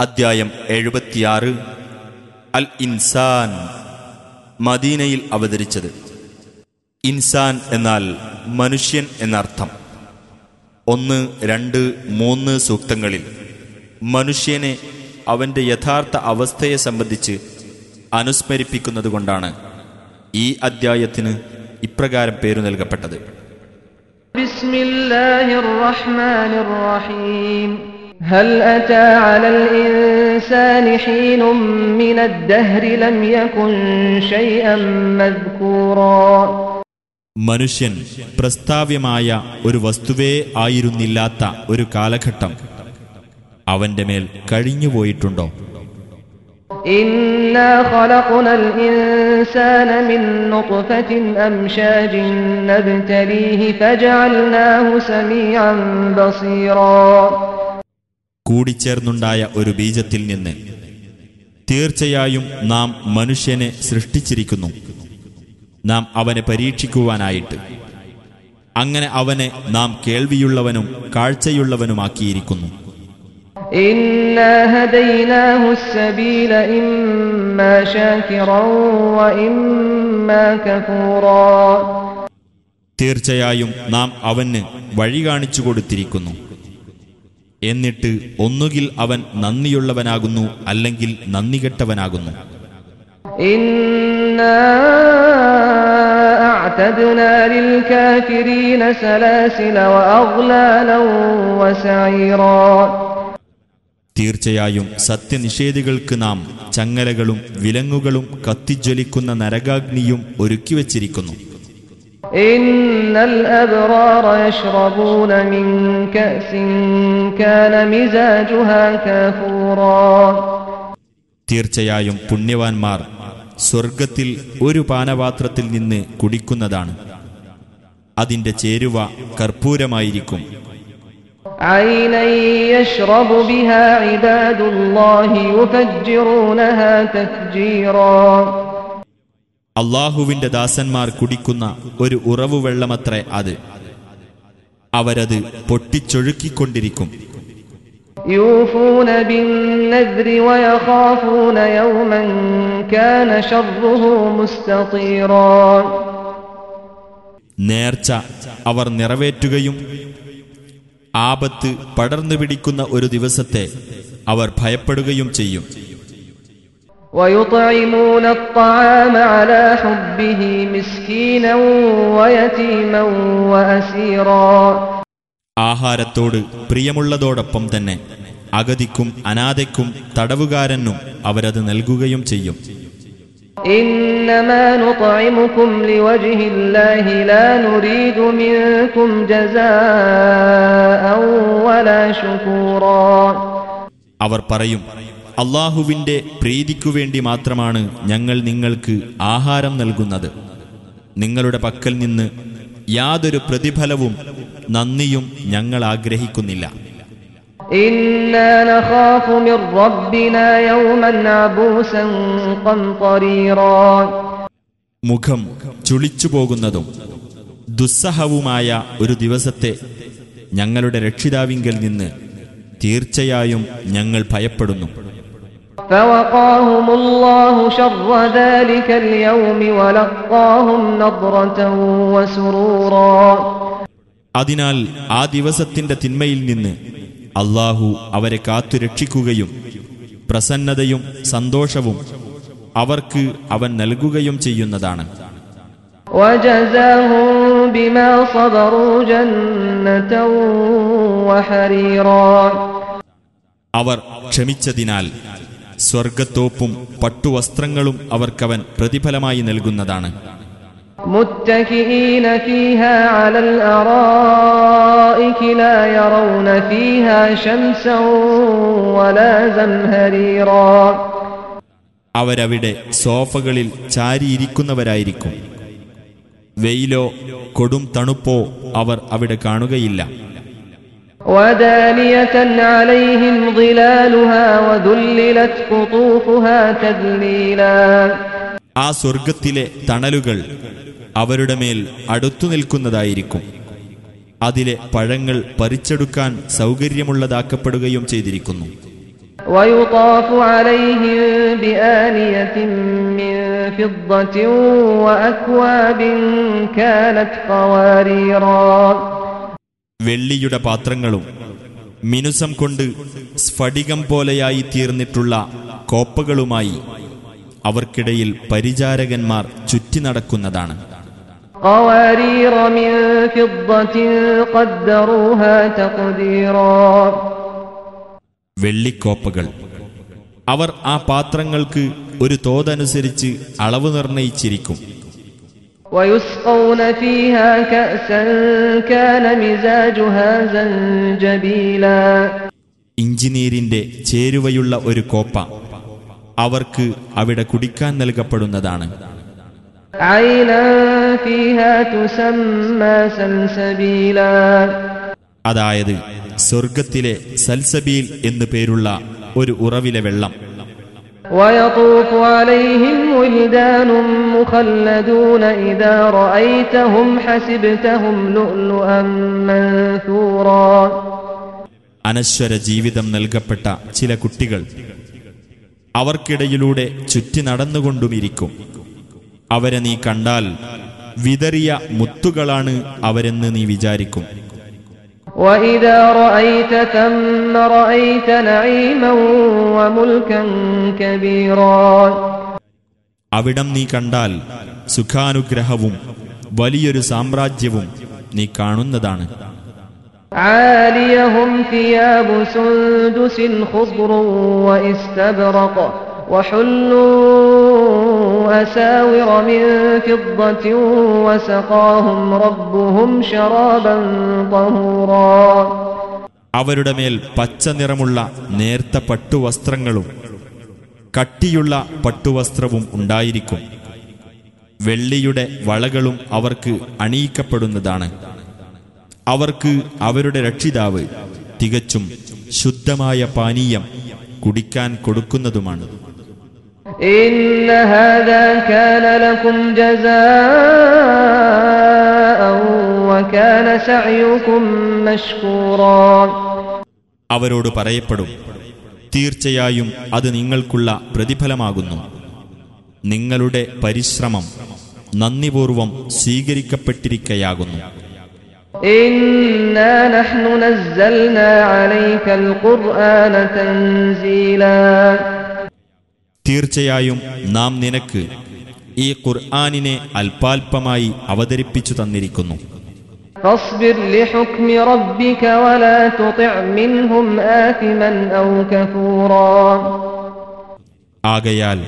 അദ്ധ്യായം എഴുപത്തിയാറ്. അൽ ഇൻസാൻ മദീനയിൽ അവതരിച്ചത്. ഇൻസാൻ എന്നാൽ മനുഷ്യൻ എന്നർത്ഥം. ഒന്ന് രണ്ട് മൂന്ന് സൂക്തങ്ങളിൽ മനുഷ്യനെ അവന്റെ യഥാർത്ഥ അവസ്ഥയെ സംബന്ധിച്ച് അനുസ്മരിപ്പിക്കുന്നതുകൊണ്ടാണ് ഈ അദ്ധ്യായത്തിന് ഇപ്രകാരം പേരു നൽകപ്പെട്ടത്. ബിസ്മില്ലാഹിർ റഹ്മാനിർ റഹീം. هل أتى على الإنسان حين من الدهر لم يكن شيئا مذكورا മനുഷ്യൻ പ്രസ്താവ്യമായ ഒരു വസ്തുവേ ആയിരുന്നില്ലാത്ത ഒരു കാലഘട്ടം അവന്റെ മേൽ കഴിഞ്ഞുപോയിട്ടുണ്ടോ إنا കൂടിച്ചേർന്നുണ്ടായ ഒരു ബീജത്തിൽ നിന്ന്. തീർച്ചയായും നാം മനുഷ്യനെ സൃഷ്ടിച്ചിരിക്കുന്നു. നാം അവനെ പരീക്ഷിക്കുവാനായിട്ട്. അങ്ങനെ അവനെ നാം കേൾവിയുള്ളവനും കാഴ്ചയുള്ളവനുമാക്കിയിരിക്കുന്നു. തീർച്ചയായും നാം അവന് വഴി കാണിച്ചു കൊടുത്തിരിക്കുന്നു. എന്നിട്ട് ഒന്നുകിൽ അവൻ നന്ദിയുള്ളവനാകുന്നു അല്ലെങ്കിൽ നന്ദി കെട്ടവനാകുന്നു തീർച്ചയായും സത്യനിഷേധികൾക്ക് നാം ചങ്ങലകളും വിലങ്ങുകളും കത്തിജ്വലിക്കുന്ന നരകാഗ്നിയും ഒരുക്കിവച്ചിരിക്കുന്നു. إن الأبرار يشربون من كأس كان مزاجها كافورا തീർച്ചയായും പുണ്യവാന്മാർ സ്വർഗത്തിൽ ഒരു പാനപാത്രത്തിൽ നിന്ന് കുടിക്കുന്നതാണ് അതിന്റെ ചേരുവ കർപ്പൂരമായിരിക്കും عينا അള്ളാഹുവിന്റെ ദാസന്മാർ കുടിക്കുന്ന ഒരു ഉറവു വെള്ളമത്രേ അത്. അവരത് പൊട്ടിച്ചൊഴുക്കിക്കൊണ്ടിരിക്കും. നേർച്ച അവർ നിറവേറ്റുകയും ആപത്ത് പടർന്നു പിടിക്കുന്ന ഒരു ദിവസത്തെ അവർ ഭയപ്പെടുകയും ചെയ്യും. ويطعمون الطعام على حبه مسكينا ويتيما وأسيرا ആഹാരത്തോട് പ്രിയമുള്ളതോടൊപ്പം തന്നെ അഗതിക്കും അനാഥയ്ക്കും തടവുകാരനും അവരത് നൽകുകയും ചെയ്യും إنما نطعمكم لوجه الله لا نريد منكم جزاء ولا شكورا അവർ പറയും അള്ളാഹുവിന്റെ പ്രീതിക്കു വേണ്ടി മാത്രമാണ് ഞങ്ങൾ നിങ്ങൾക്ക് ആഹാരം നൽകുന്നത്. നിങ്ങളുടെ പക്കൽ നിന്ന് യാതൊരു പ്രതിഫലവും നന്ദിയും ഞങ്ങൾ ആഗ്രഹിക്കുന്നില്ല. മുഖം ചുളിച്ചു പോകുന്നതും ദുസ്സഹവുമായ ഒരു ദിവസത്തെ ഞങ്ങളുടെ രക്ഷിതാവിങ്കിൽ നിന്ന് തീർച്ചയായും ഞങ്ങൾ ഭയപ്പെടുന്നു. فوقاهم الله شر ذلك اليوم ولقاهم نضرة وسرورا അതിനാൽ ആ ദിവസത്തിന്റെ തിന്മയിൽ നിന്ന് അള്ളാഹു അവരെ കാത്തു രക്ഷിക്കുകയും പ്രസന്നതയും സന്തോഷവും അവർക്ക് അവൻ നൽകുകയും ചെയ്യുന്നതാണ് وجزاهم بما صبروا جنة وحريرا അവർ ക്ഷമിച്ചതിനാൽ സ്വർഗത്തോപ്പും പട്ടുവസ്ത്രങ്ങളും അവർക്കവൻ പ്രതിഫലമായി നൽകുന്നതാണ് متكئين فيها على الأرائك لا يرون فيها شمسا ولا زمهريرا അവരവിടെ സോഫകളിൽ ചാരിയിരിക്കുന്നവരായിരിക്കും വെയിലോ കൊടും തണുപ്പോ അവർ അവിടെ കാണുകയില്ല ودانية عليهم ظلالها وذللت قطوفها تذليلا ആ സ്വർഗത്തിലെ തണലുകൾ അവരുടെ മേൽ അടുത്തു നിൽക്കുന്നതായിരിക്കും അതിലെ പഴങ്ങൾ പറിച്ചെടുക്കാൻ സൗകര്യമുള്ളതാക്കപ്പെടുകയും ചെയ്തിരിക്കുന്നു ويطاف عليهم بآنية من വെള്ളിയുടെ പാത്രങ്ങളും മിനുസം കൊണ്ട് സ്ഫടികം പോലെയായി തീർന്നിട്ടുള്ള കോപ്പകളുമായി അവർക്കിടയിൽ പരിചാരകന്മാർ ചുറ്റി നടക്കുന്നതാണ്. വെള്ളിക്കോപ്പകൾ. അവർ ആ പാത്രങ്ങൾക്ക് ഒരു തോതനുസരിച്ച് അളവ് നിർണയിച്ചിരിക്കും. ഇഞ്ചിനീരിന്റെ ചേരുവയുള്ള ഒരു കോപ്പ അവർക്ക് അവിടെ കുടിക്കാൻ നൽകപ്പെടുന്നതാണ്. അതായത് സ്വർഗത്തിലെ സൽസബീൽ എന്നു പേരുള്ള ഒരു ഉറവിലെ വെള്ളം. ويطوف عليهم ولدان مخلدون إذا رأيتهم حسبتهم لؤلؤا منثورا അനശ്വര ജീവിതം നൽകപ്പെട്ട ചില കുട്ടികൾ അവർക്കിടയിലൂടെ ചുറ്റി നടന്നുകൊണ്ടുമിരിക്കും അവരെ നീ കണ്ടാൽ വിതറിയ മുത്തുകളാണ് അവരെന്ന് നീ വിചാരിക്കും وإذا رأيت ثم رأيت نعيما وملكا كبيرا അവിടം നീ കണ്ടാൽ സുഖാനുഗ്രഹവും വലിയൊരു സാമ്രാജ്യവും നീ കാണുന്നതാണ് عاليهم ثياب سندس خضر واستبرق وحلوا أساور من فضة وسقاهم ربهم شرابا طهورا അവരുടെ മേൽ പച്ച നിറമുള്ള നേർത്ത പട്ടുവസ്ത്രങ്ങളും കട്ടിയുള്ള പട്ടുവസ്ത്രവും ഉണ്ടായിരിക്കും വെള്ളിയുടെ വളകളും അവർക്ക് അണിയിക്കപ്പെടുന്നതാണ് അവർക്ക് അവരുടെ രക്ഷിതാവ് തികച്ചും ശുദ്ധമായ പാനീയം കുടിക്കാൻ കൊടുക്കുന്നതുമാണ് إن هذا كان لكم جزاء وكان سعيكم مشكورا അവരോട് പറയപ്പെടും തീർച്ചയായും അത് നിങ്ങൾക്കുള്ള പ്രതിഫലമാകുന്നു നിങ്ങളുടെ പരിശ്രമം നന്ദിപൂർവം സ്വീകരിക്കപ്പെട്ടിരിക്കയാകുന്നു إنا തീർച്ചയായും നാം നിനക്ക് ഈ ഖുർആാനിനെ അല്പാൽപമായി അവതരിപ്പിച്ചു തന്നിരിക്കുന്നു. ആകയാൽ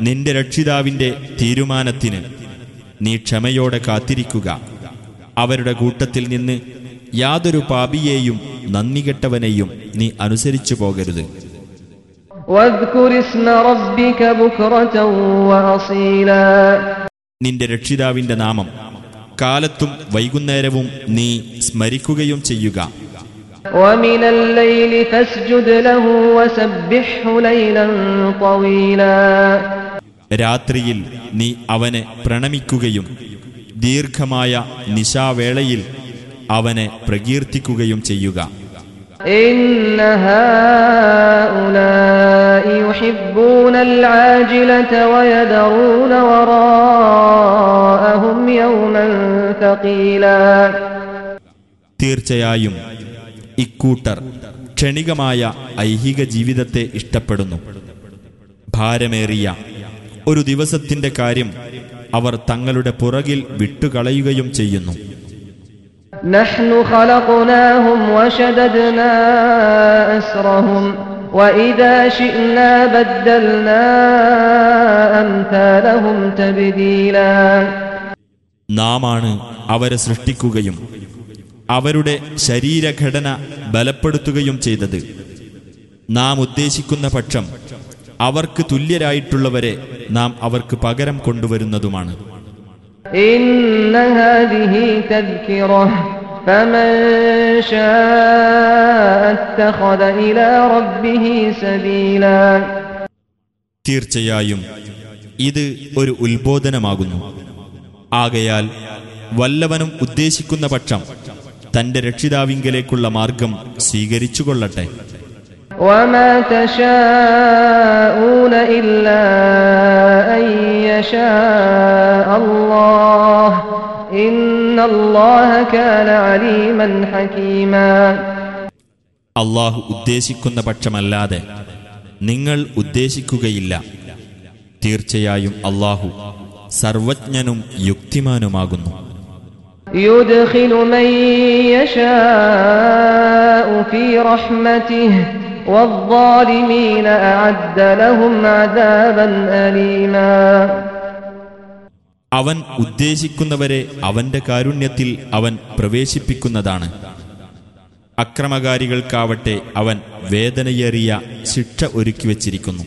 നിന്റെ രക്ഷിതാവിന്റെ തീരുമാനത്തിന് നീ ക്ഷമയോടെ കാത്തിരിക്കുക. അവരുടെ കൂട്ടത്തിൽ നിന്ന് യാതൊരു പാപിയെയും നന്ദികെട്ടവനെയും നീ അനുസരിച്ചു പോകരുത്. നിന്റെ രക്ഷിതാവിന്റെ നാമം കാലത്തും വൈകുന്നേരവും നീ സ്മരിക്കുകയും ചെയ്യുക. രാത്രിയിൽ നീ അവനെ പ്രണമിക്കുകയും ദീർഘമായ നിശാവേളയിൽ അവനെ പ്രകീർത്തിക്കുകയും ചെയ്യുക. إن هؤلاء يحبون العاجلة ويذرون وراءهم يوما ثقيلا തീർച്ചയായും ഇക്കൂട്ടർ ക്ഷണികമായ ഐഹിക ജീവിതത്തെ ഇഷ്ടപ്പെടുന്നു ഭാരമേറിയ ഒരു ദിവസത്തിന്റെ കാര്യം അവർ തങ്ങളുടെ പുറകിൽ വിട്ടുകളയുകയും ചെയ്യുന്നു نحن خلقناهم وشددنا أسرهم وإذا شئنا بدلنا أمثالهم تبديلا നാമാണ് അവരെ സൃഷ്ടിക്കുകയും അവരുടെ ശരീരഘടന ബലപ്പെടുത്തുകയും ചെയ്തത് നാം ഉദ്ദേശിക്കുന്ന പക്ഷം അവർക്ക് തുല്യരായിട്ടുള്ളവരെ നാം അവർക്ക് പകരം കൊണ്ടുവരുന്നതുമാണ് إن هذه تذكرة فمن شاء اتخذ إلى ربه سبيلا തീർച്ചയായും ഇത് ഒരു ഉത്ബോധനമാകുന്നു ആകയാൽ വല്ലവനും ഉദ്ദേശിക്കുന്ന പക്ഷം തന്റെ രക്ഷിതാവിങ്കലേക്കുള്ള മാർഗം സ്വീകരിച്ചുകൊള്ളട്ടെ وما تشاءون إلا أن يشاء الله إن الله كان عليما حكيما അള്ളാഹു ഉദ്ദേശിക്കുന്ന പക്ഷമല്ലാതെ നിങ്ങൾ ഉദ്ദേശിക്കുകയില്ല തീർച്ചയായും അള്ളാഹു സർവജ്ഞനും യുക്തിമാനുമാകുന്നു يدخل من يشاء في رحمته അവൻ ഉദ്ദേശിക്കുന്നവരെ അവന്റെ കാരുണ്യത്തിൽ അവൻ പ്രവേശിപ്പിക്കുന്നതാണ്. അക്രമകാരികൾക്കാവട്ടെ അവൻ വേദനയേറിയ ശിക്ഷ ഒരുക്കിവച്ചിരിക്കുന്നു.